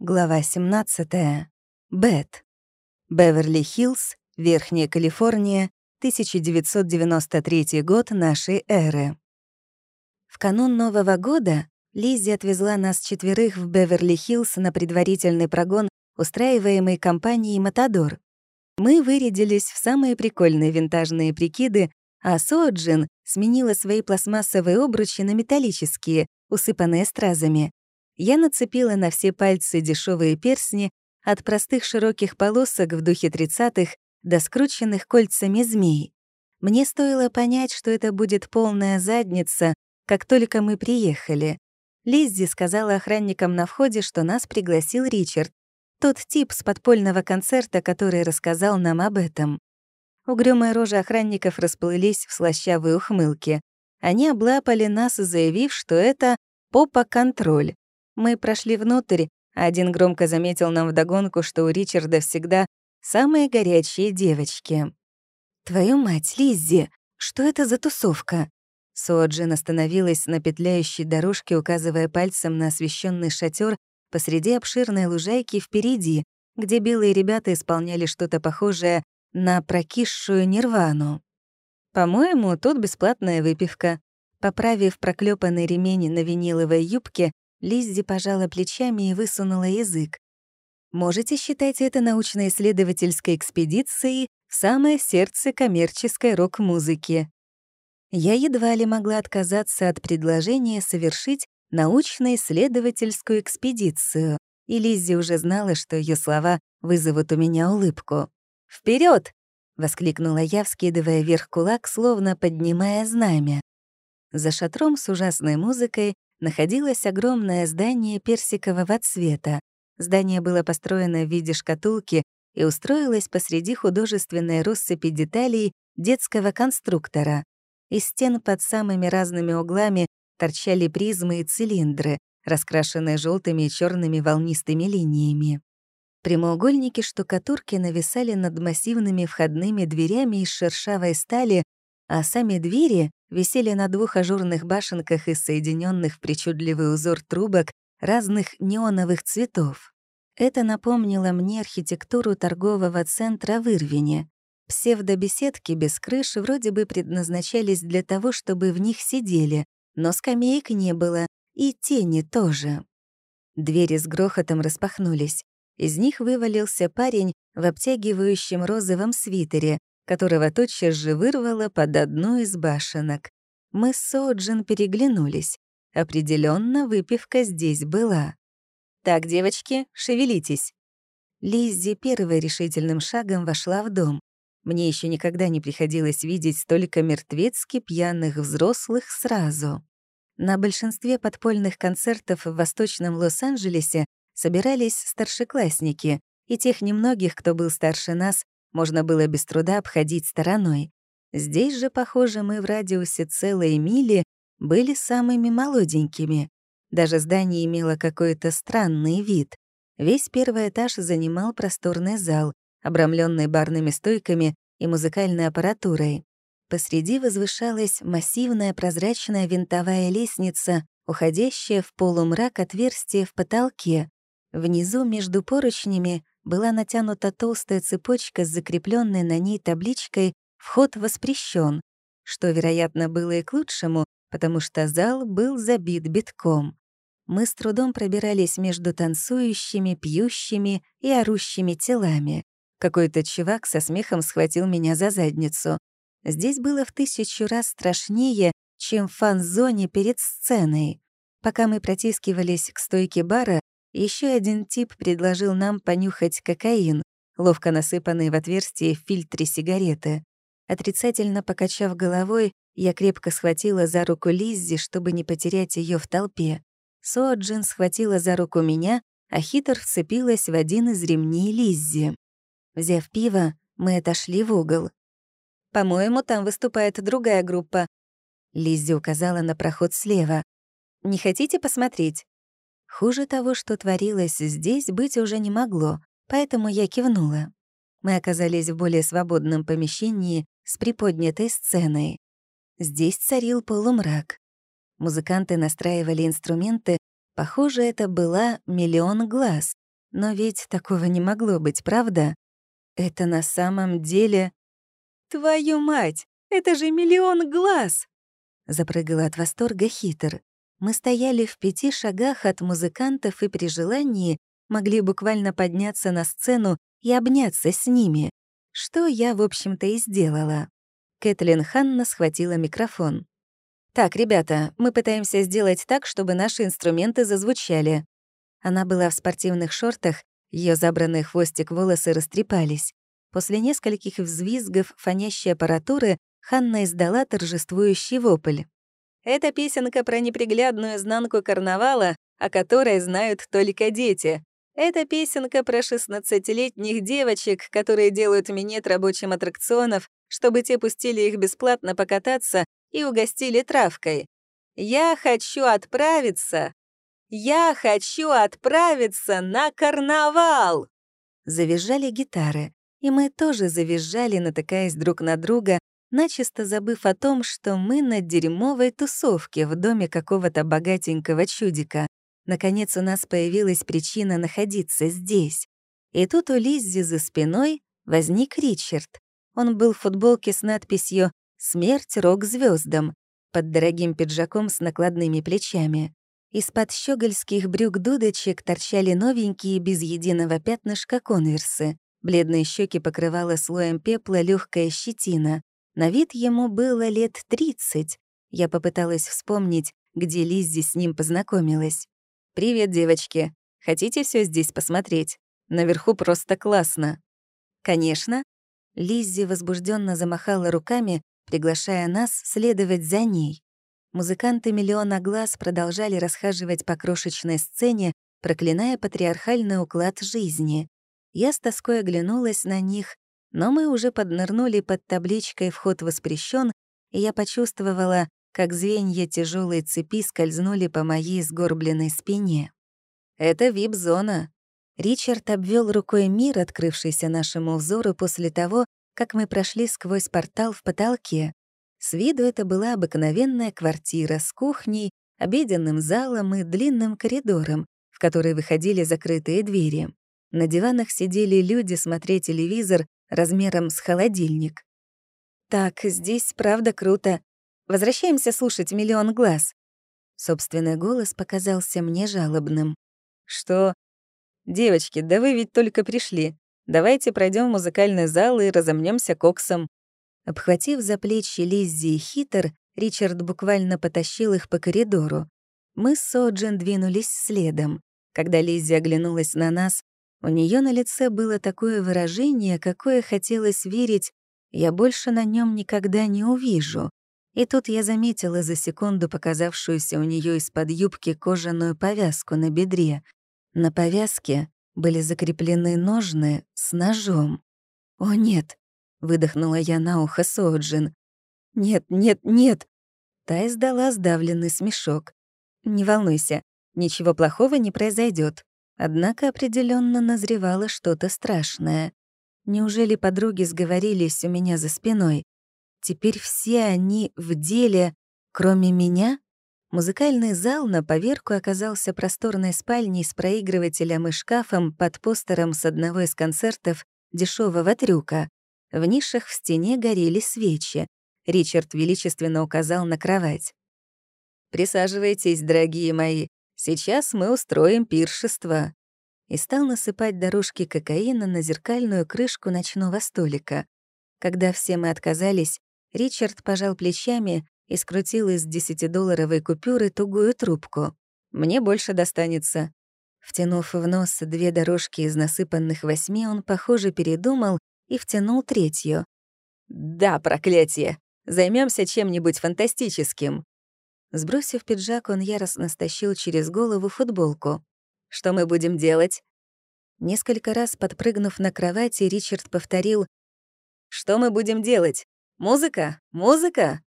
Глава 17. Бет. Беверли-Хиллз, Верхняя Калифорния, 1993 год нашей эры. В канун Нового года Лиззи отвезла нас четверых в Беверли-Хиллз на предварительный прогон, устраиваемый компанией «Матадор». Мы вырядились в самые прикольные винтажные прикиды, а Соджин сменила свои пластмассовые обручи на металлические, усыпанные стразами. Я нацепила на все пальцы дешевые перстни от простых широких полосок в духе тридцатых до скрученных кольцами змей. Мне стоило понять, что это будет полная задница, как только мы приехали. Лиззи сказала охранникам на входе, что нас пригласил Ричард, тот тип с подпольного концерта, который рассказал нам об этом. Угрюмые рожи охранников расплылись в слащавые ухмылки. Они облапали нас, заявив, что это попа-контроль. Мы прошли внутрь, а один громко заметил нам вдогонку, что у Ричарда всегда самые горячие девочки. «Твою мать, Лиззи, что это за тусовка?» Соджин остановилась на петляющей дорожке, указывая пальцем на освещенный шатер посреди обширной лужайки впереди, где белые ребята исполняли что-то похожее на прокисшую нирвану. По-моему, тут бесплатная выпивка. Поправив проклепанный ремень на виниловой юбке, Лиззи пожала плечами и высунула язык. Можете считать это научно-исследовательской экспедицией в самое сердце коммерческой рок-музыки. Я едва ли могла отказаться от предложения совершить научно-исследовательскую экспедицию, и Лиззи уже знала, что ее слова вызовут у меня улыбку. Вперед! воскликнула я, вскидывая вверх кулак, словно поднимая знамя. За шатром с ужасной музыкой находилось огромное здание персикового цвета. Здание было построено в виде шкатулки и устроилось посреди художественной россыпи деталей детского конструктора. Из стен под самыми разными углами торчали призмы и цилиндры, раскрашенные желтыми и черными волнистыми линиями. Прямоугольники штукатурки нависали над массивными входными дверями из шершавой стали, а сами двери висели на двух ажурных башенках из соединенных в причудливый узор трубок разных неоновых цветов. Это напомнило мне архитектуру торгового центра в Ирвине. Псевдобеседки без крыш вроде бы предназначались для того, чтобы в них сидели, но скамеек не было, и тени тоже. Двери с грохотом распахнулись. Из них вывалился парень в обтягивающем розовом свитере, которого тотчас же вырвало под одну из башенок. Мы с Соджин переглянулись. Определенно выпивка здесь была. «Так, девочки, шевелитесь». Лиззи первой решительным шагом вошла в дом. Мне еще никогда не приходилось видеть столько мертвецки пьяных взрослых сразу. На большинстве подпольных концертов в Восточном Лос-Анджелесе собирались старшеклассники, и тех немногих, кто был старше нас, можно было без труда обходить стороной. Здесь же, похоже, мы в радиусе целой мили были самыми молоденькими. Даже здание имело какой-то странный вид. Весь первый этаж занимал просторный зал, обрамленный барными стойками и музыкальной аппаратурой. Посреди возвышалась массивная прозрачная винтовая лестница, уходящая в полумрак отверстие в потолке. Внизу между поручнями была натянута толстая цепочка с закрепленной на ней табличкой «Вход воспрещен», что, вероятно, было и к лучшему, потому что зал был забит битком. Мы с трудом пробирались между танцующими, пьющими и орущими телами. Какой-то чувак со смехом схватил меня за задницу. Здесь было в тысячу раз страшнее, чем в фан-зоне перед сценой. Пока мы протискивались к стойке бара, еще один тип предложил нам понюхать кокаин, ловко насыпанный в отверстие в фильтре сигареты. Отрицательно покачав головой, я крепко схватила за руку Лиззи, чтобы не потерять ее в толпе. Соджин схватила за руку меня, а Хитер вцепилась в один из ремней Лиззи. Взяв пиво, мы отошли в угол. «По-моему, там выступает другая группа». Лиззи указала на проход слева. «Не хотите посмотреть?» Хуже того, что творилось здесь, быть уже не могло, поэтому я кивнула. Мы оказались в более свободном помещении с приподнятой сценой. Здесь царил полумрак. Музыканты настраивали инструменты, похоже, это была «Миллион глаз», Но ведь такого не могло быть, правда? Это на самом деле... «Твою мать! Это же миллион глаз!» Запрыгала от восторга хитр. Мы стояли в пяти шагах от музыкантов и при желании могли буквально подняться на сцену и обняться с ними, что я, в общем-то, и сделала. Кэтлин Ханна схватила микрофон. «Так, ребята, мы пытаемся сделать так, чтобы наши инструменты зазвучали». Она была в спортивных шортах, ее забранные хвостик волосы растрепались. После нескольких взвизгов фонящей аппаратуры Ханна издала торжествующий вопль. «Это песенка про неприглядную изнанку карнавала, о которой знают только дети. Это песенка про 16-летних девочек, которые делают минет рабочим аттракционов чтобы те пустили их бесплатно покататься и угостили травкой. «Я хочу отправиться! Я хочу отправиться на карнавал!» Завизжали гитары, и мы тоже завизжали, натыкаясь друг на друга, начисто забыв о том, что мы на дерьмовой тусовке в доме какого-то богатенького чудика. Наконец у нас появилась причина находиться здесь. И тут у Лиззи за спиной возник Ричард. Он был в футболке с надписью «Смерть рок звездам под дорогим пиджаком с накладными плечами. Из-под щегольских брюк-дудочек торчали новенькие без единого пятнышка конверсы. Бледные щеки покрывала слоем пепла легкая щетина. На вид ему было лет 30. Я попыталась вспомнить, где Лиззи с ним познакомилась. «Привет, девочки. Хотите все здесь посмотреть? Наверху просто классно». «Конечно», Лиззи возбужденно замахала руками, приглашая нас следовать за ней. Музыканты «Миллиона глаз» продолжали расхаживать по крошечной сцене, проклиная патриархальный уклад жизни. Я с тоской оглянулась на них, но мы уже поднырнули под табличкой «Вход воспрещен», и я почувствовала, как звенья тяжелой цепи скользнули по моей сгорбленной спине. «Это вип-зона», Ричард обвел рукой мир, открывшийся нашему взору после того, как мы прошли сквозь портал в потолке. С виду это была обыкновенная квартира с кухней, обеденным залом и длинным коридором, в который выходили закрытые двери. На диванах сидели люди смотреть телевизор размером с холодильник. «Так, здесь правда круто. Возвращаемся слушать «Миллион глаз». Собственный голос показался мне жалобным. «Что? «Девочки, да вы ведь только пришли. Давайте пройдем в музыкальный зал и разомнемся коксом». Обхватив за плечи Лиззи и Хитер, Ричард буквально потащил их по коридору. Мы с Соджин двинулись следом. Когда Лиззи оглянулась на нас, у нее на лице было такое выражение, какое хотелось верить, я больше на нем никогда не увижу. И тут я заметила за секунду показавшуюся у нее из-под юбки кожаную повязку на бедре. На повязке были закреплены ножны с ножом. «О, нет!» — выдохнула я на ухо Соджин. «Нет, нет, нет!» Та издала сдавленный смешок. «Не волнуйся, ничего плохого не произойдет. Однако определенно назревало что-то страшное. Неужели подруги сговорились у меня за спиной? Теперь все они в деле, кроме меня? Музыкальный зал на поверку оказался просторной спальней с проигрывателем и шкафом под постером с одного из концертов дешевого трюка. В нишах в стене горели свечи. Ричард величественно указал на кровать. «Присаживайтесь, дорогие мои. Сейчас мы устроим пиршество». И стал насыпать дорожки кокаина на зеркальную крышку ночного столика. Когда все мы отказались, Ричард пожал плечами и скрутил из десятидолларовой купюры тугую трубку. «Мне больше достанется». Втянув в нос две дорожки из насыпанных восьми, он, похоже, передумал и втянул третью. «Да, проклятие! Займемся чем-нибудь фантастическим!» Сбросив пиджак, он яростно стащил через голову футболку. «Что мы будем делать?» Несколько раз подпрыгнув на кровати, Ричард повторил «Что мы будем делать? Музыка? Музыка?»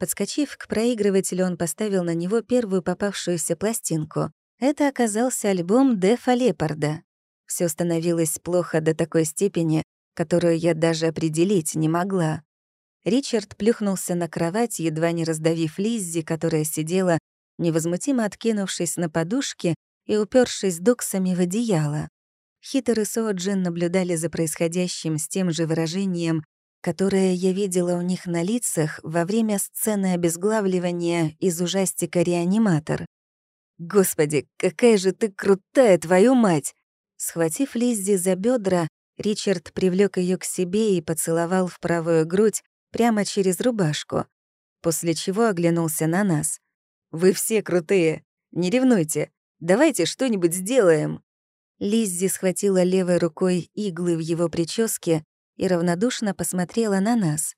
Подскочив к проигрывателю, он поставил на него первую попавшуюся пластинку. Это оказался альбом Дефа Лепарда. Все становилось плохо до такой степени, которую я даже определить не могла. Ричард плюхнулся на кровать, едва не раздавив Лиззи, которая сидела, невозмутимо откинувшись на подушке и упершись доксами в одеяло. Хитер и Соджин наблюдали за происходящим с тем же выражением, которое я видела у них на лицах во время сцены обезглавливания из ужастика «Реаниматор». «Господи, какая же ты крутая, твою мать!» Схватив Лиззи за бедра, Ричард привлек ее к себе и поцеловал в правую грудь прямо через рубашку, после чего оглянулся на нас. «Вы все крутые! Не ревнуйте! Давайте что-нибудь сделаем!» Лиззи схватила левой рукой иглы в его прическе и равнодушно посмотрела на нас.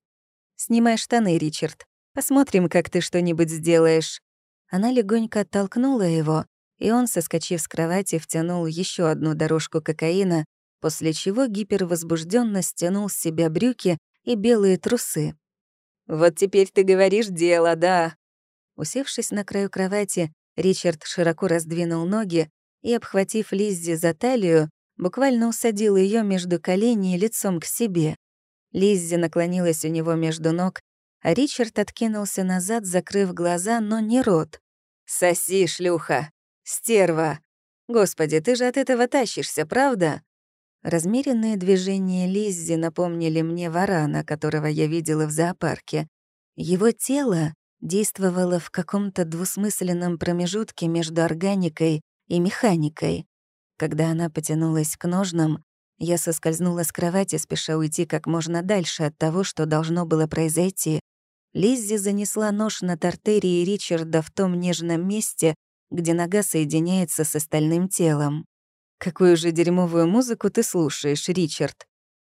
«Снимай штаны, Ричард. Посмотрим, как ты что-нибудь сделаешь». Она легонько оттолкнула его, и он, соскочив с кровати, втянул еще одну дорожку кокаина, после чего гипервозбужденно стянул с себя брюки и белые трусы. «Вот теперь ты говоришь дело, да?» Усевшись на краю кровати, Ричард широко раздвинул ноги и, обхватив Лиззи за талию, буквально усадил ее между коленей лицом к себе. Лиззи наклонилась у него между ног, а Ричард откинулся назад, закрыв глаза, но не рот. «Соси, шлюха! Стерва! Господи, ты же от этого тащишься, правда?» Размеренные движения Лиззи напомнили мне варана, которого я видела в зоопарке. Его тело действовало в каком-то двусмысленном промежутке между органикой и механикой. Когда она потянулась к ножнам, я соскользнула с кровати, спеша уйти как можно дальше от того, что должно было произойти. Лиззи занесла нож на артерии Ричарда в том нежном месте, где нога соединяется с остальным телом. «Какую же дерьмовую музыку ты слушаешь, Ричард?»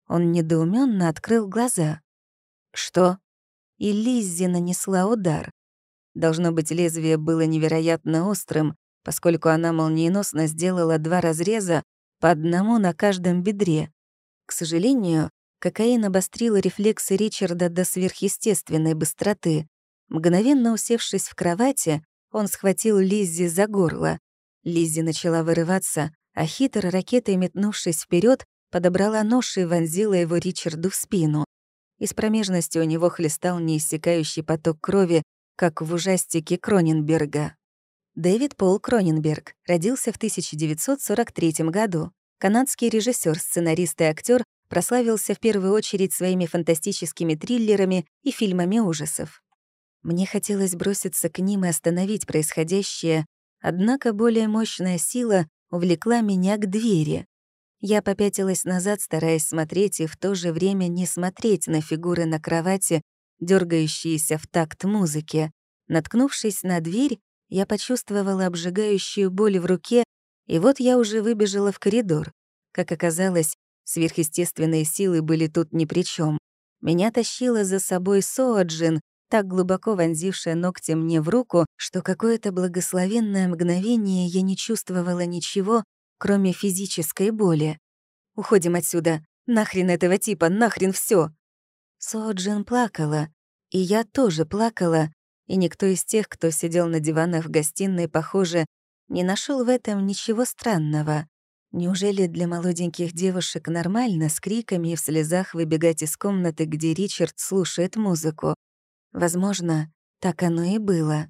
Он недоуменно открыл глаза. «Что?» И Лиззи нанесла удар. Должно быть, лезвие было невероятно острым, поскольку она молниеносно сделала два разреза по одному на каждом бедре. К сожалению, Кокаин обострил рефлексы Ричарда до сверхъестественной быстроты. Мгновенно усевшись в кровати, он схватил Лиззи за горло. Лиззи начала вырываться, а хитро ракетой метнувшись вперед, подобрала нож и вонзила его Ричарду в спину. Из промежности у него хлестал неиссякающий поток крови, как в ужастике Кроненберга. Дэвид Пол Кроненберг родился в 1943 году. Канадский режиссер, сценарист и актер, прославился в первую очередь своими фантастическими триллерами и фильмами ужасов. Мне хотелось броситься к ним и остановить происходящее, однако более мощная сила увлекла меня к двери. Я попятилась назад, стараясь смотреть и в то же время не смотреть на фигуры на кровати, дергающиеся в такт музыки. Наткнувшись на дверь, я почувствовала обжигающую боль в руке, и вот я уже выбежала в коридор. Как оказалось, Сверхъестественные силы были тут ни при чем. Меня тащила за собой Соаджин, так глубоко вонзившая ногти мне в руку, что какое-то благословенное мгновение я не чувствовала ничего, кроме физической боли. «Уходим отсюда! Нахрен этого типа! Нахрен все! Соаджин плакала, и я тоже плакала, и никто из тех, кто сидел на диванах в гостиной, похоже, не нашел в этом ничего странного. Неужели для молоденьких девушек нормально с криками и в слезах выбегать из комнаты, где Ричард слушает музыку? Возможно, так оно и было.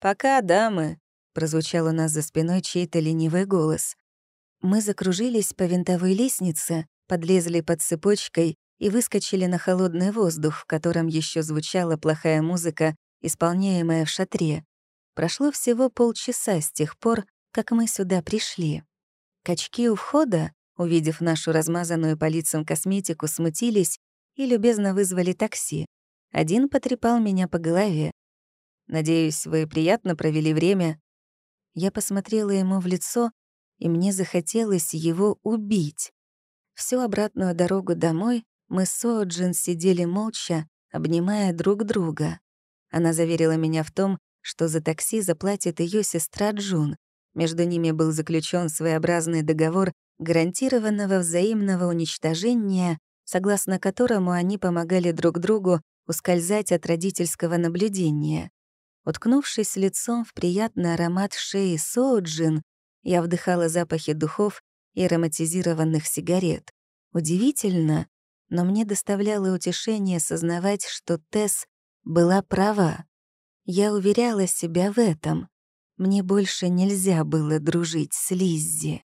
«Пока, дамы», — прозвучал у нас за спиной чей-то ленивый голос. Мы закружились по винтовой лестнице, подлезли под цепочкой и выскочили на холодный воздух, в котором еще звучала плохая музыка, исполняемая в шатре. Прошло всего полчаса с тех пор, как мы сюда пришли. Качки у входа, увидев нашу размазанную по лицам косметику, смутились и любезно вызвали такси. Один потрепал меня по голове. «Надеюсь, вы приятно провели время?» Я посмотрела ему в лицо, и мне захотелось его убить. Всю обратную дорогу домой мы с Соджин сидели молча, обнимая друг друга. Она заверила меня в том, что за такси заплатит ее сестра Джун, между ними был заключен своеобразный договор гарантированного взаимного уничтожения, согласно которому они помогали друг другу ускользать от родительского наблюдения. Уткнувшись лицом в приятный аромат шеи Соуджин, я вдыхала запахи духов и ароматизированных сигарет. Удивительно, но мне доставляло утешение сознавать, что Тесс была права. Я уверяла себя в этом. Мне больше нельзя было дружить с Лиззи.